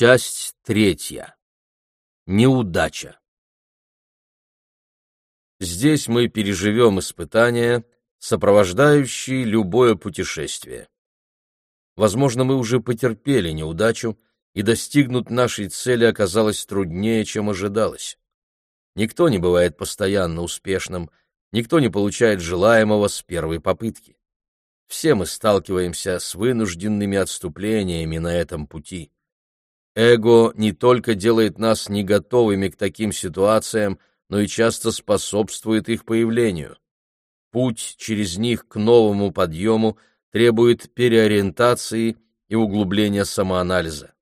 Часть третья. Неудача. Здесь мы переживем испытания, сопровождающие любое путешествие. Возможно, мы уже потерпели неудачу, и достигнуть нашей цели оказалось труднее, чем ожидалось. Никто не бывает постоянно успешным, никто не получает желаемого с первой попытки. Все мы сталкиваемся с вынужденными отступлениями на этом пути. Эго не только делает нас не готовыми к таким ситуациям, но и часто способствует их появлению. Путь через них к новому подъему требует переориентации и углубления самоанализа.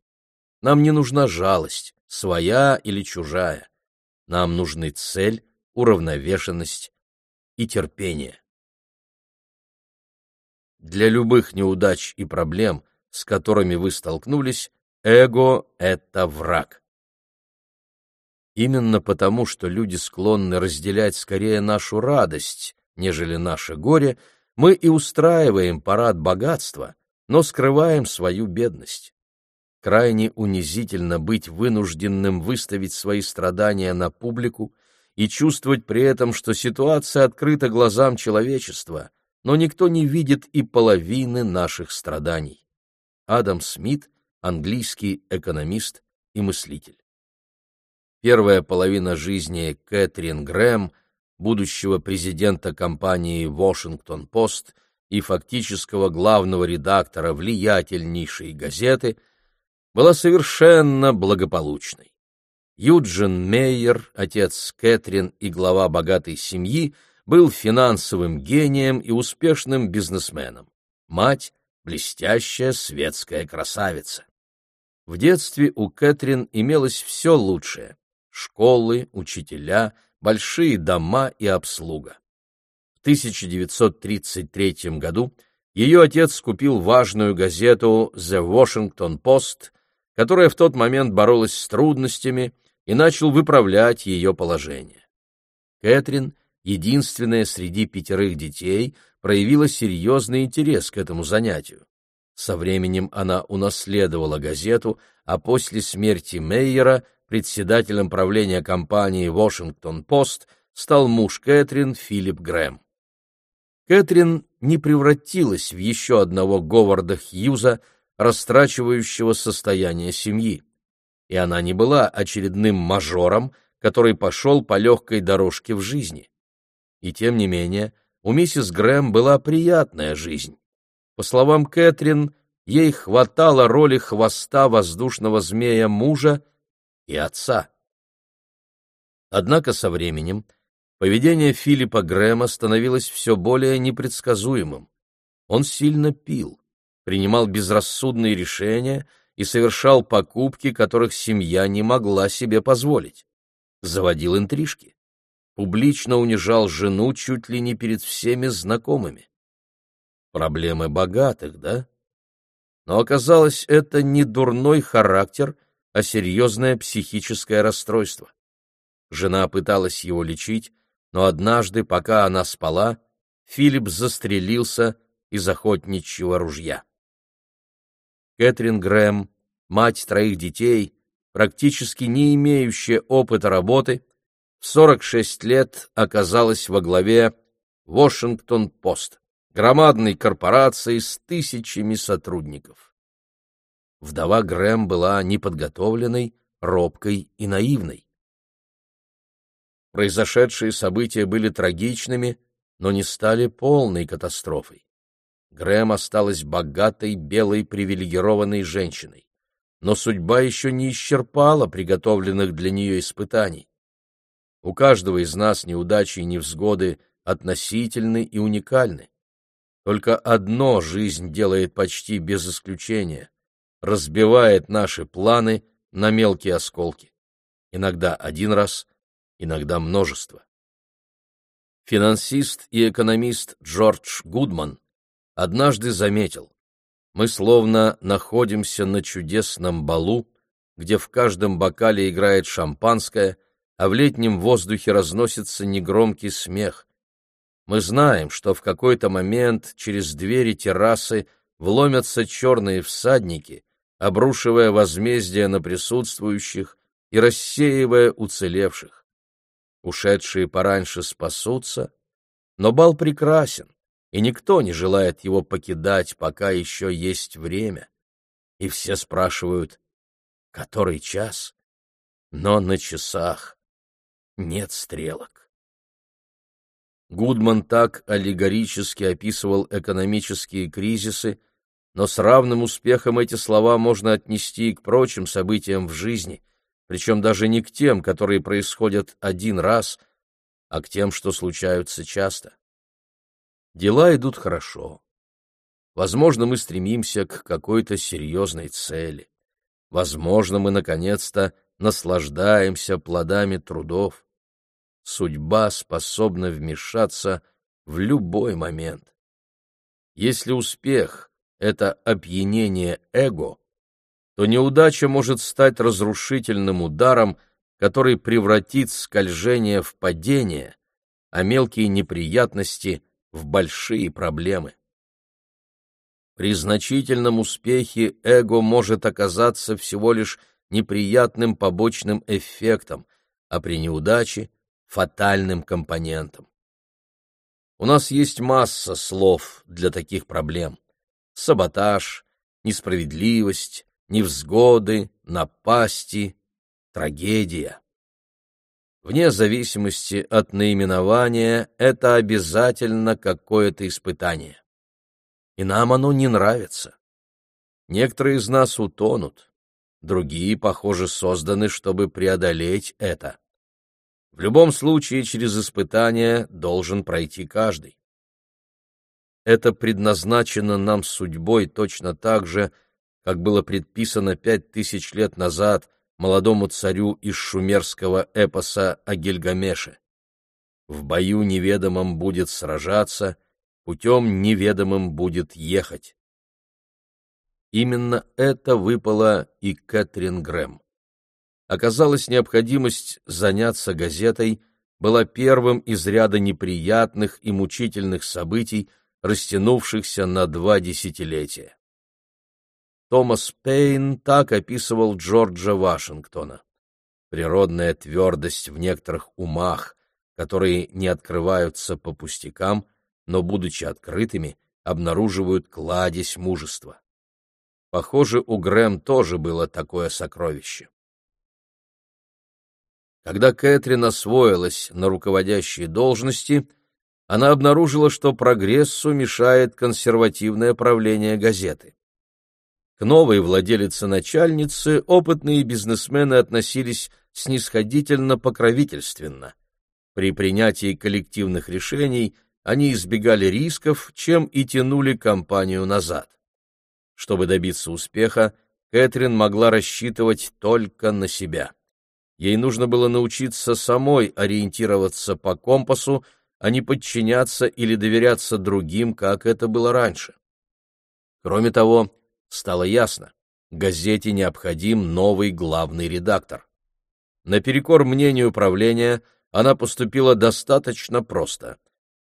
Нам не нужна жалость, своя или чужая. Нам нужны цель, уравновешенность и терпение. Для любых неудач и проблем, с которыми вы столкнулись, эго — это враг. Именно потому, что люди склонны разделять скорее нашу радость, нежели наше горе, мы и устраиваем парад богатства, но скрываем свою бедность. Крайне унизительно быть вынужденным выставить свои страдания на публику и чувствовать при этом, что ситуация открыта глазам человечества, но никто не видит и половины наших страданий. Адам Смит, английский экономист и мыслитель. Первая половина жизни Кэтрин Грэм, будущего президента компании «Вашингтон-Пост» и фактического главного редактора влиятельнейшей газеты, была совершенно благополучной. Юджин Мейер, отец Кэтрин и глава богатой семьи, был финансовым гением и успешным бизнесменом. Мать — блестящая светская красавица. В детстве у Кэтрин имелось все лучшее — школы, учителя, большие дома и обслуга. В 1933 году ее отец купил важную газету «The Washington Post», которая в тот момент боролась с трудностями и начал выправлять ее положение. Кэтрин — единственная среди пятерых детей, проявила серьезный интерес к этому занятию. Со временем она унаследовала газету, а после смерти Мейера председателем правления компании «Вашингтон-Пост» стал муж Кэтрин Филипп Грэм. Кэтрин не превратилась в еще одного Говарда Хьюза, растрачивающего состояние семьи. И она не была очередным мажором, который пошел по легкой дорожке в жизни. И тем не менее, у миссис Грэм была приятная жизнь. По словам Кэтрин, ей хватало роли хвоста воздушного змея мужа и отца. Однако со временем поведение Филиппа Грэма становилось все более непредсказуемым. Он сильно пил, принимал безрассудные решения и совершал покупки, которых семья не могла себе позволить. Заводил интрижки публично унижал жену чуть ли не перед всеми знакомыми. Проблемы богатых, да? Но оказалось, это не дурной характер, а серьезное психическое расстройство. Жена пыталась его лечить, но однажды, пока она спала, Филипп застрелился из охотничьего ружья. Кэтрин Грэм, мать троих детей, практически не имеющая опыта работы, в 46 лет оказалась во главе Вашингтон-Пост, громадной корпорации с тысячами сотрудников. Вдова Грэм была неподготовленной, робкой и наивной. Произошедшие события были трагичными, но не стали полной катастрофой. Грэм осталась богатой, белой, привилегированной женщиной. Но судьба еще не исчерпала приготовленных для нее испытаний. У каждого из нас неудачи и невзгоды относительны и уникальны. Только одно жизнь делает почти без исключения — разбивает наши планы на мелкие осколки. Иногда один раз, иногда множество. Финансист и экономист Джордж Гудман однажды заметил, мы словно находимся на чудесном балу, где в каждом бокале играет шампанское, а в летнем воздухе разносится негромкий смех. Мы знаем, что в какой-то момент через двери террасы вломятся черные всадники, обрушивая возмездие на присутствующих и рассеивая уцелевших. Ушедшие пораньше спасутся, но бал прекрасен, и никто не желает его покидать, пока еще есть время. И все спрашивают, который час? Но на часах нет стрелок. Гудман так аллегорически описывал экономические кризисы, но с равным успехом эти слова можно отнести и к прочим событиям в жизни, причем даже не к тем, которые происходят один раз, а к тем, что случаются часто. Дела идут хорошо. Возможно, мы стремимся к какой-то серьезной цели. Возможно, мы, наконец-то, наслаждаемся плодами трудов. Судьба способна вмешаться в любой момент. Если успех это опьянение эго, то неудача может стать разрушительным ударом, который превратит скольжение в падение, а мелкие неприятности — в большие проблемы. При значительном успехе эго может оказаться всего лишь неприятным побочным эффектом, а при неудаче — фатальным компонентом. У нас есть масса слов для таких проблем саботаж, несправедливость, невзгоды, напасти, трагедия. Вне зависимости от наименования это обязательно какое-то испытание. И нам оно не нравится. Некоторые из нас утонут, другие, похоже, созданы, чтобы преодолеть это. В любом случае, через испытание должен пройти каждый это предназначено нам судьбой точно так же, как было предписано пять тысяч лет назад молодому царю из шумерского эпоса о Гильгамеше. В бою неведомом будет сражаться, путем неведомым будет ехать. Именно это выпало и Кэтрин Грэм. Оказалась необходимость заняться газетой, была первым из ряда неприятных и мучительных событий, растянувшихся на два десятилетия. Томас Пейн так описывал Джорджа Вашингтона. Природная твердость в некоторых умах, которые не открываются по пустякам, но, будучи открытыми, обнаруживают кладезь мужества. Похоже, у Грэм тоже было такое сокровище. Когда Кэтрин освоилась на руководящие должности, она обнаружила, что прогрессу мешает консервативное правление газеты. К новой владелице-начальнице опытные бизнесмены относились снисходительно-покровительственно. При принятии коллективных решений они избегали рисков, чем и тянули компанию назад. Чтобы добиться успеха, Кэтрин могла рассчитывать только на себя. Ей нужно было научиться самой ориентироваться по компасу, а не подчиняться или доверяться другим, как это было раньше. Кроме того, стало ясно, газете необходим новый главный редактор. Наперекор мнению правления она поступила достаточно просто.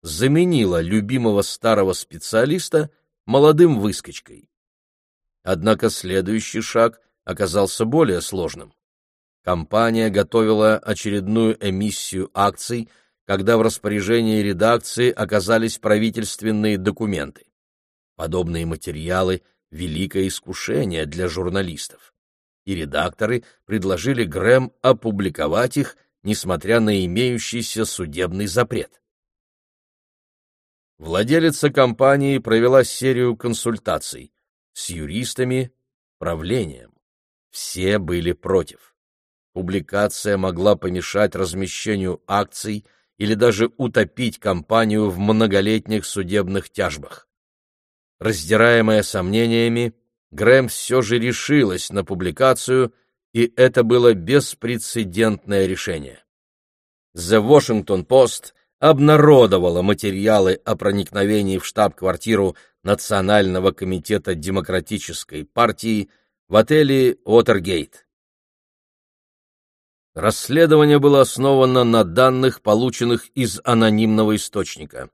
Заменила любимого старого специалиста молодым выскочкой. Однако следующий шаг оказался более сложным. Компания готовила очередную эмиссию акций – когда в распоряжении редакции оказались правительственные документы. Подобные материалы — великое искушение для журналистов. И редакторы предложили Грэм опубликовать их, несмотря на имеющийся судебный запрет. Владелица компании провела серию консультаций с юристами, правлением. Все были против. Публикация могла помешать размещению акций — или даже утопить компанию в многолетних судебных тяжбах. Раздираемая сомнениями, Грэм все же решилась на публикацию, и это было беспрецедентное решение. The Washington Post обнародовала материалы о проникновении в штаб-квартиру Национального комитета Демократической партии в отеле Уотергейт. Расследование было основано на данных, полученных из анонимного источника.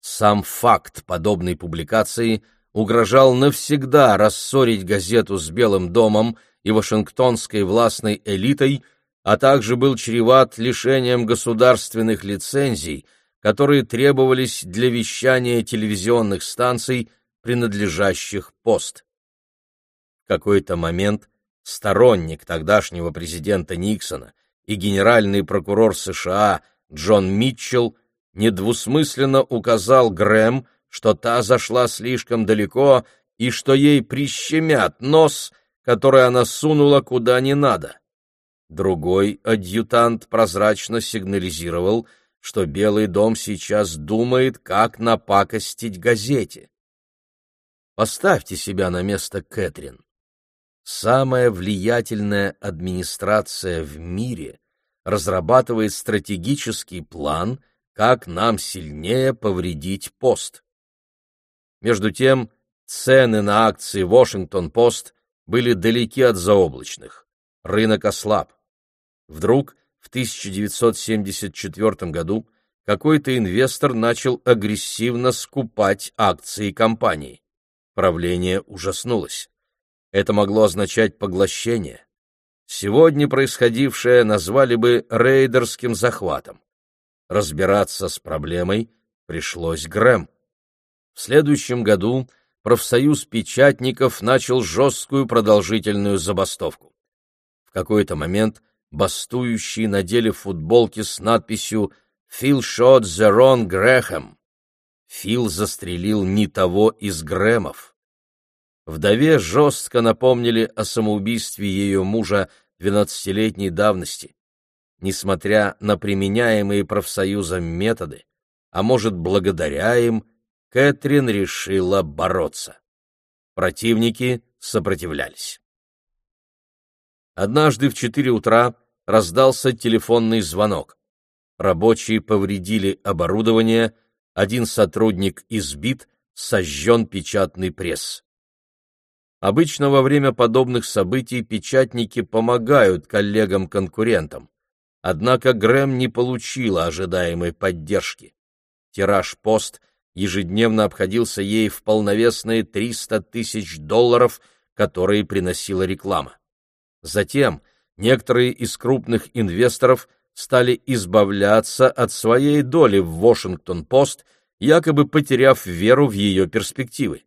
Сам факт подобной публикации угрожал навсегда рассорить газету с Белым домом и вашингтонской властной элитой, а также был чреват лишением государственных лицензий, которые требовались для вещания телевизионных станций, принадлежащих пост. В какой-то момент сторонник тогдашнего президента Никсона и генеральный прокурор США Джон Митчелл недвусмысленно указал Грэм, что та зашла слишком далеко и что ей прищемят нос, который она сунула куда не надо. Другой адъютант прозрачно сигнализировал, что Белый дом сейчас думает, как напакостить газете. Поставьте себя на место Кэтрин. Самая влиятельная администрация в мире разрабатывает стратегический план, как нам сильнее повредить пост. Между тем, цены на акции Вашингтон-Пост были далеки от заоблачных. Рынок ослаб. Вдруг в 1974 году какой-то инвестор начал агрессивно скупать акции компании. Правление ужаснулось. Это могло означать поглощение. Сегодня происходившее назвали бы рейдерским захватом. Разбираться с проблемой пришлось Грэм. В следующем году профсоюз печатников начал жесткую продолжительную забастовку. В какой-то момент бастующие надели футболки с надписью «Фил shot the wrong Graham». Фил застрелил не того из Грэмов. Вдове жестко напомнили о самоубийстве ее мужа двенадцатилетней давности. Несмотря на применяемые профсоюзом методы, а может, благодаря им, Кэтрин решила бороться. Противники сопротивлялись. Однажды в четыре утра раздался телефонный звонок. Рабочие повредили оборудование, один сотрудник избит, сожжен печатный пресс. Обычно во время подобных событий печатники помогают коллегам-конкурентам. Однако Грэм не получила ожидаемой поддержки. Тираж «Пост» ежедневно обходился ей в полновесные 300 тысяч долларов, которые приносила реклама. Затем некоторые из крупных инвесторов стали избавляться от своей доли в Вашингтон-Пост, якобы потеряв веру в ее перспективы.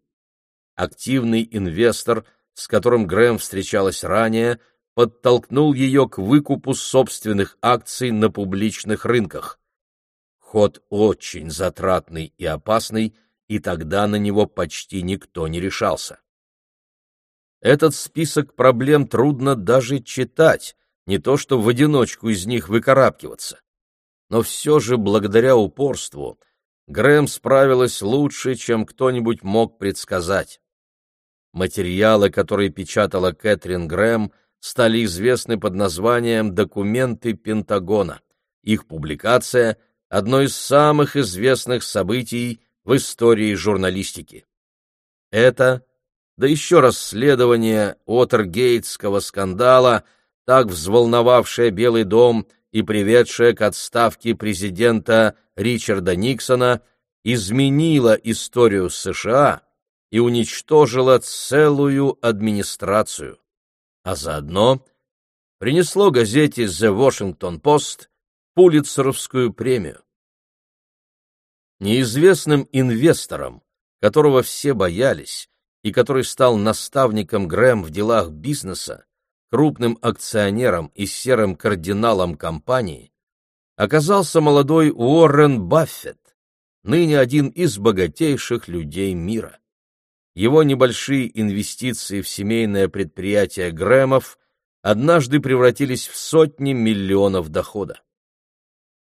Активный инвестор, с которым Грэм встречалась ранее, подтолкнул ее к выкупу собственных акций на публичных рынках. Ход очень затратный и опасный, и тогда на него почти никто не решался. Этот список проблем трудно даже читать, не то что в одиночку из них выкарабкиваться. Но все же, благодаря упорству, Грэм справилась лучше, чем кто-нибудь мог предсказать. Материалы, которые печатала Кэтрин Грэм, стали известны под названием «Документы Пентагона». Их публикация — одно из самых известных событий в истории журналистики. Это, да еще расследование Уотергейтского скандала, так взволновавшее Белый дом и приведшее к отставке президента Ричарда Никсона, изменило историю США и уничтожило целую администрацию, а заодно принесло газете The Washington Post Пулитцеровскую премию. Неизвестным инвестором, которого все боялись и который стал наставником Грэм в делах бизнеса, крупным акционером и серым кардиналом компании, оказался молодой Уоррен Баффет, ныне один из богатейших людей мира. Его небольшие инвестиции в семейное предприятие Грэмов однажды превратились в сотни миллионов дохода.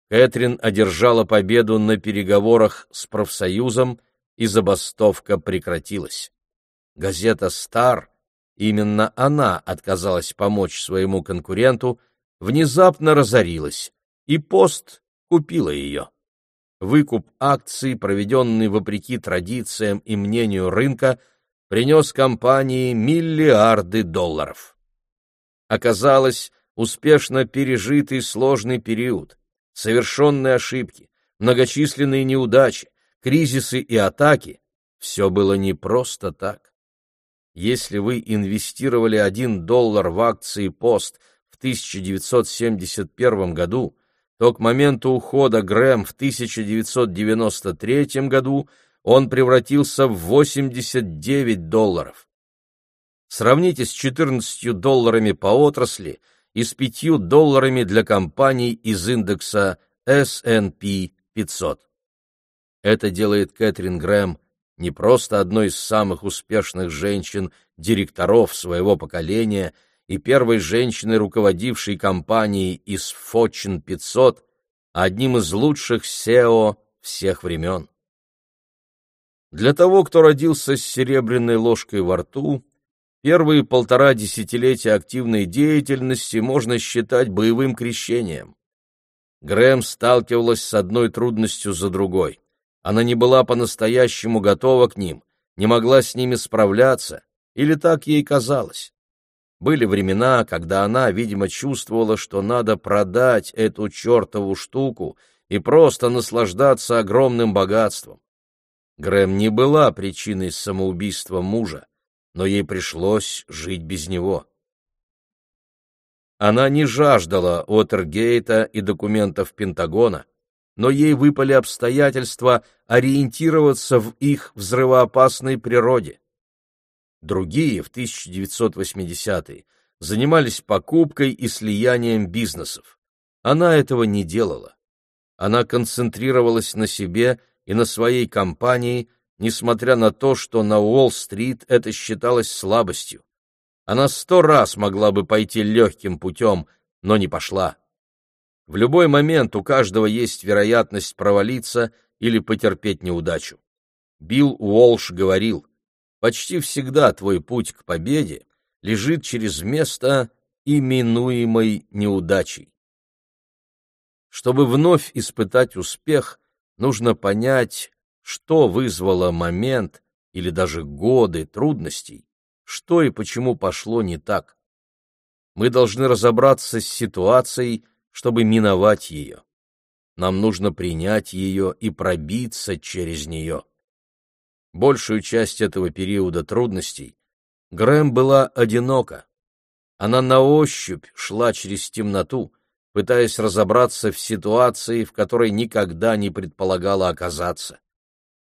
Кэтрин одержала победу на переговорах с профсоюзом, и забастовка прекратилась. Газета «Стар», именно она отказалась помочь своему конкуренту, внезапно разорилась, и пост купила ее. Выкуп акций, проведенный вопреки традициям и мнению рынка, принес компании миллиарды долларов. Оказалось, успешно пережитый сложный период — совершенные ошибки, многочисленные неудачи, кризисы и атаки — все было не просто так. Если вы инвестировали 1 доллар в акции «Пост» в 1971 году, то к моменту ухода Грэм в 1993 году он превратился в 89 долларов. Сравните с 14 долларами по отрасли и с 5 долларами для компаний из индекса S&P 500. Это делает Кэтрин Грэм не просто одной из самых успешных женщин-директоров своего поколения и первой женщиной, руководившей компанией из Fortune 500, а одним из лучших SEO всех времен. Для того, кто родился с серебряной ложкой во рту, первые полтора десятилетия активной деятельности можно считать боевым крещением. Грэм сталкивалась с одной трудностью за другой. Она не была по-настоящему готова к ним, не могла с ними справляться, или так ей казалось. Были времена, когда она, видимо, чувствовала, что надо продать эту чертову штуку и просто наслаждаться огромным богатством. Грэм не была причиной самоубийства мужа, но ей пришлось жить без него. Она не жаждала Отергейта и документов Пентагона, но ей выпали обстоятельства ориентироваться в их взрывоопасной природе. Другие в 1980-е занимались покупкой и слиянием бизнесов. Она этого не делала. Она концентрировалась на себе и на своей компании, несмотря на то, что на Уолл-стрит это считалось слабостью. Она сто раз могла бы пойти легким путем, но не пошла. В любой момент у каждого есть вероятность провалиться или потерпеть неудачу. Билл Уолш говорил, почти всегда твой путь к победе лежит через место, именуемой неудачей. Чтобы вновь испытать успех, нужно понять, что вызвало момент или даже годы трудностей, что и почему пошло не так. Мы должны разобраться с ситуацией, чтобы миновать ее. Нам нужно принять ее и пробиться через нее. Большую часть этого периода трудностей Грэм была одинока. Она на ощупь шла через темноту, пытаясь разобраться в ситуации, в которой никогда не предполагала оказаться.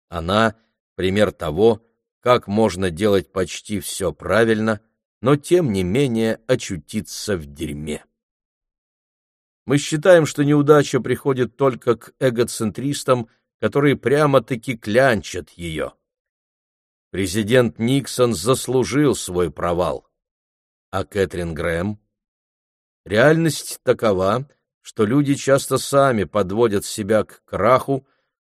Она — пример того, как можно делать почти все правильно, но тем не менее очутиться в дерьме. Мы считаем, что неудача приходит только к эгоцентристам, которые прямо-таки клянчат ее. Президент Никсон заслужил свой провал. А Кэтрин Грэм? Реальность такова, что люди часто сами подводят себя к краху,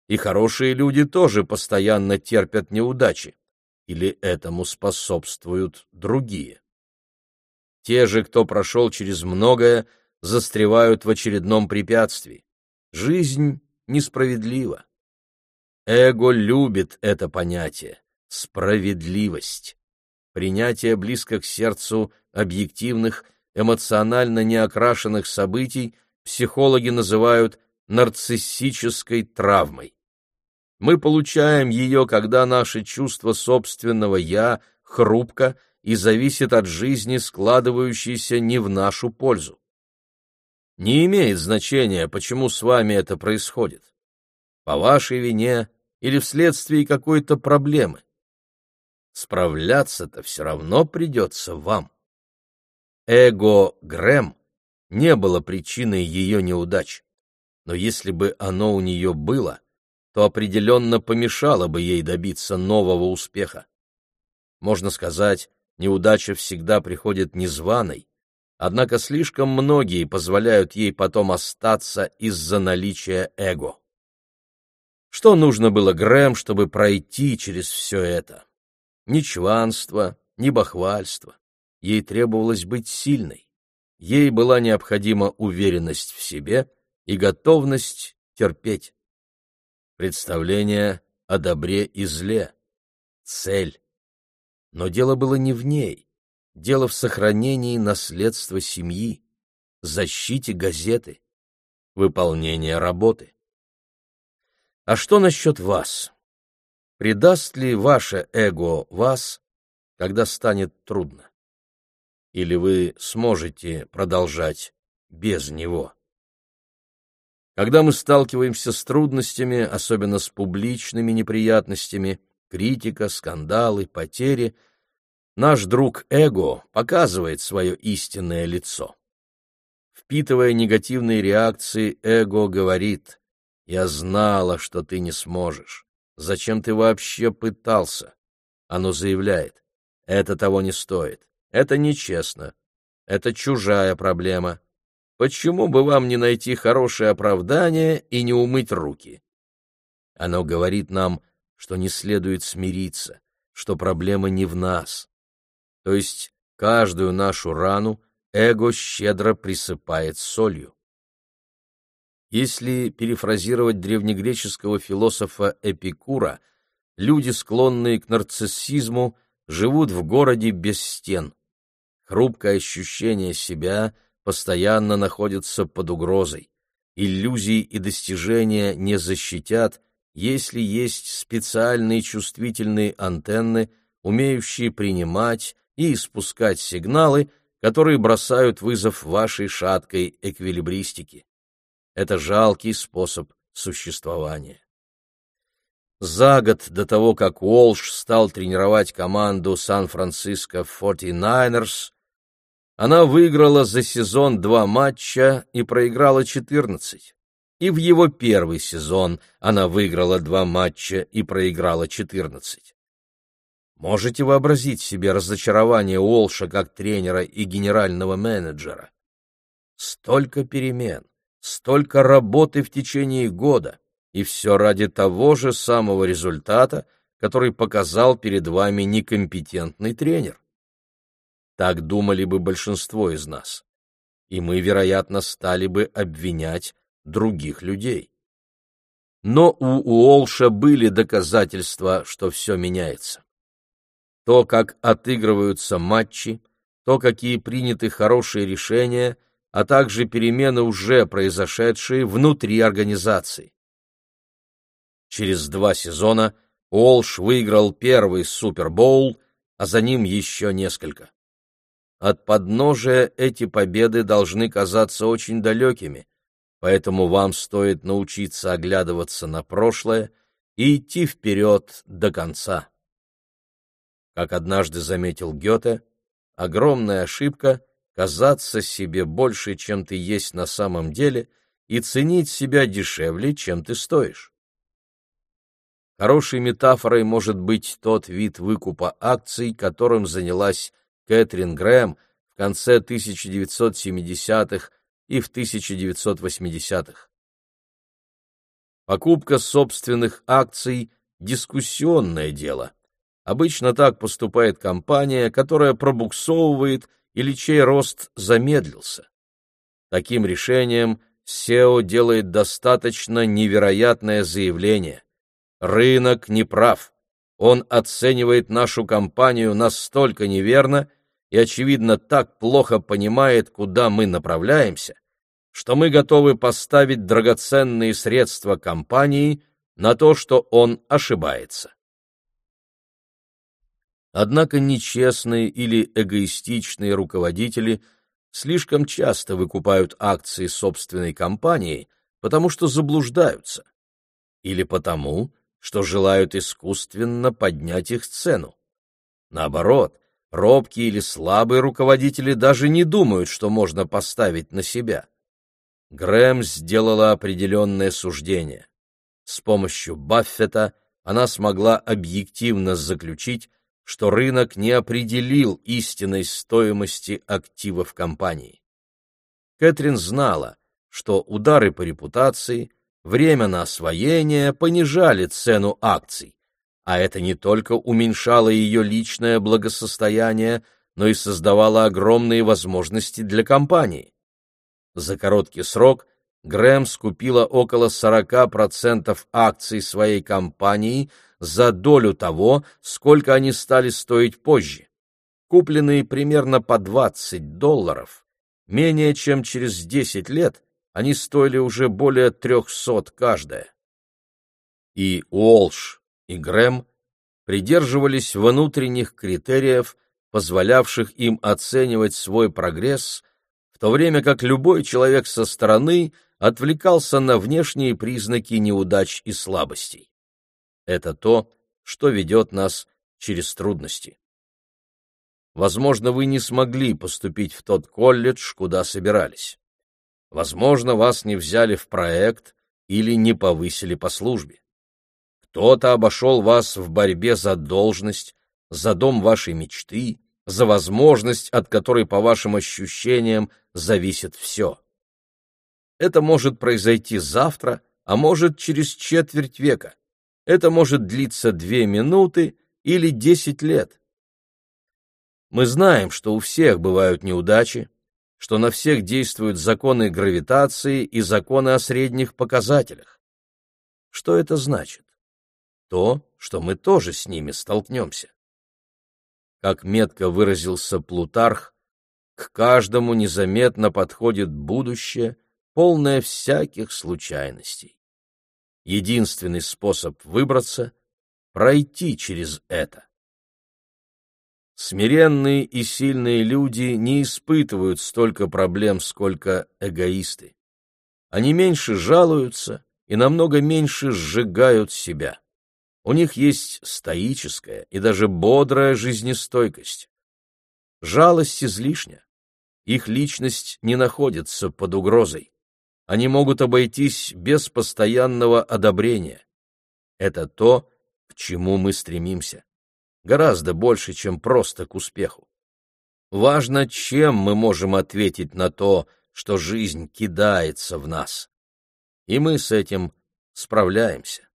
и хорошие люди тоже постоянно терпят неудачи. Или этому способствуют другие? Те же, кто прошел через многое, застревают в очередном препятствии. Жизнь несправедлива. Эго любит это понятие — справедливость. Принятие близко к сердцу объективных, эмоционально неокрашенных событий психологи называют нарциссической травмой. Мы получаем ее, когда наше чувство собственного «я» хрупко и зависит от жизни, складывающейся не в нашу пользу. Не имеет значения, почему с вами это происходит. По вашей вине или вследствие какой-то проблемы. Справляться-то все равно придется вам. Эго Грэм не было причиной ее неудач, но если бы оно у нее было, то определенно помешало бы ей добиться нового успеха. Можно сказать, неудача всегда приходит незваной, однако слишком многие позволяют ей потом остаться из-за наличия эго. Что нужно было Грэм, чтобы пройти через все это? Ни чванство, ни бахвальство. Ей требовалось быть сильной. Ей была необходима уверенность в себе и готовность терпеть. Представление о добре и зле. Цель. Но дело было не в ней. Дело в сохранении наследства семьи, защите газеты, выполнении работы. А что насчет вас? Предаст ли ваше эго вас, когда станет трудно? Или вы сможете продолжать без него? Когда мы сталкиваемся с трудностями, особенно с публичными неприятностями, критика, скандалы, потери, наш друг эго показывает свое истинное лицо. Впитывая негативные реакции, эго говорит «Я знала, что ты не сможешь. Зачем ты вообще пытался?» Оно заявляет «Это того не стоит. Это нечестно. Это чужая проблема. Почему бы вам не найти хорошее оправдание и не умыть руки? Оно говорит нам, что не следует смириться, что проблема не в нас. То есть каждую нашу рану эго щедро присыпает солью. Если перефразировать древнегреческого философа Эпикура, люди, склонные к нарциссизму, живут в городе без стен. Хрупкое ощущение себя постоянно находится под угрозой. Иллюзии и достижения не защитят, если есть специальные чувствительные антенны, умеющие принимать и испускать сигналы, которые бросают вызов вашей шаткой эквилибристике. Это жалкий способ существования. За год до того, как Уолш стал тренировать команду Сан-Франциско 49ers, она выиграла за сезон два матча и проиграла 14. И в его первый сезон она выиграла два матча и проиграла 14. Можете вообразить себе разочарование Уолша как тренера и генерального менеджера? Столько перемен, столько работы в течение года, и все ради того же самого результата, который показал перед вами некомпетентный тренер. Так думали бы большинство из нас. И мы, вероятно, стали бы обвинять других людей. Но у Уолша были доказательства, что все меняется. То, как отыгрываются матчи, то, какие приняты хорошие решения, а также перемены, уже произошедшие внутри организации. Через два сезона Уолш выиграл первый Супербоул, а за ним еще несколько. От подножия эти победы должны казаться очень далекими, поэтому вам стоит научиться оглядываться на прошлое и идти вперед до конца. Как однажды заметил Гёте, огромная ошибка — казаться себе больше, чем ты есть на самом деле, и ценить себя дешевле, чем ты стоишь. Хорошей метафорой может быть тот вид выкупа акций, которым занялась Кэтрин Грэм в конце 1970-х и в 1980-х. Покупка собственных акций – дискуссионное дело. Обычно так поступает компания, которая пробуксовывает или чей рост замедлился. Таким решением SEO делает достаточно невероятное заявление. Рынок не прав. Он оценивает нашу компанию настолько неверно и, очевидно, так плохо понимает, куда мы направляемся, что мы готовы поставить драгоценные средства компании на то, что он ошибается. Однако нечестные или эгоистичные руководители слишком часто выкупают акции собственной компании, потому что заблуждаются, или потому, что желают искусственно поднять их цену. Наоборот, робкие или слабые руководители даже не думают, что можно поставить на себя. Грэм сделала определенное суждение. С помощью Баффета она смогла объективно заключить, что рынок не определил истинной стоимости активов компании. Кэтрин знала, что удары по репутации – время на освоение понижали цену акций, а это не только уменьшало ее личное благосостояние, но и создавало огромные возможности для компании. За короткий срок Грэм скупила около 40% акций своей компании за долю того, сколько они стали стоить позже. Купленные примерно по 20 долларов, менее чем через 10 лет они стоили уже более трехсот каждая. И Уолш и Грэм придерживались внутренних критериев, позволявших им оценивать свой прогресс, в то время как любой человек со стороны отвлекался на внешние признаки неудач и слабостей. Это то, что ведет нас через трудности. Возможно, вы не смогли поступить в тот колледж, куда собирались. Возможно, вас не взяли в проект или не повысили по службе. Кто-то обошел вас в борьбе за должность, за дом вашей мечты, за возможность, от которой, по вашим ощущениям, зависит все. Это может произойти завтра, а может через четверть века. Это может длиться две минуты или десять лет. Мы знаем, что у всех бывают неудачи, что на всех действуют законы гравитации и законы о средних показателях. Что это значит? То, что мы тоже с ними столкнемся. Как метко выразился Плутарх, к каждому незаметно подходит будущее, полное всяких случайностей. Единственный способ выбраться — пройти через это. Смиренные и сильные люди не испытывают столько проблем, сколько эгоисты. Они меньше жалуются и намного меньше сжигают себя. У них есть стоическая и даже бодрая жизнестойкость. Жалость излишня. Их личность не находится под угрозой. Они могут обойтись без постоянного одобрения. Это то, к чему мы стремимся гораздо больше, чем просто к успеху. Важно, чем мы можем ответить на то, что жизнь кидается в нас. И мы с этим справляемся.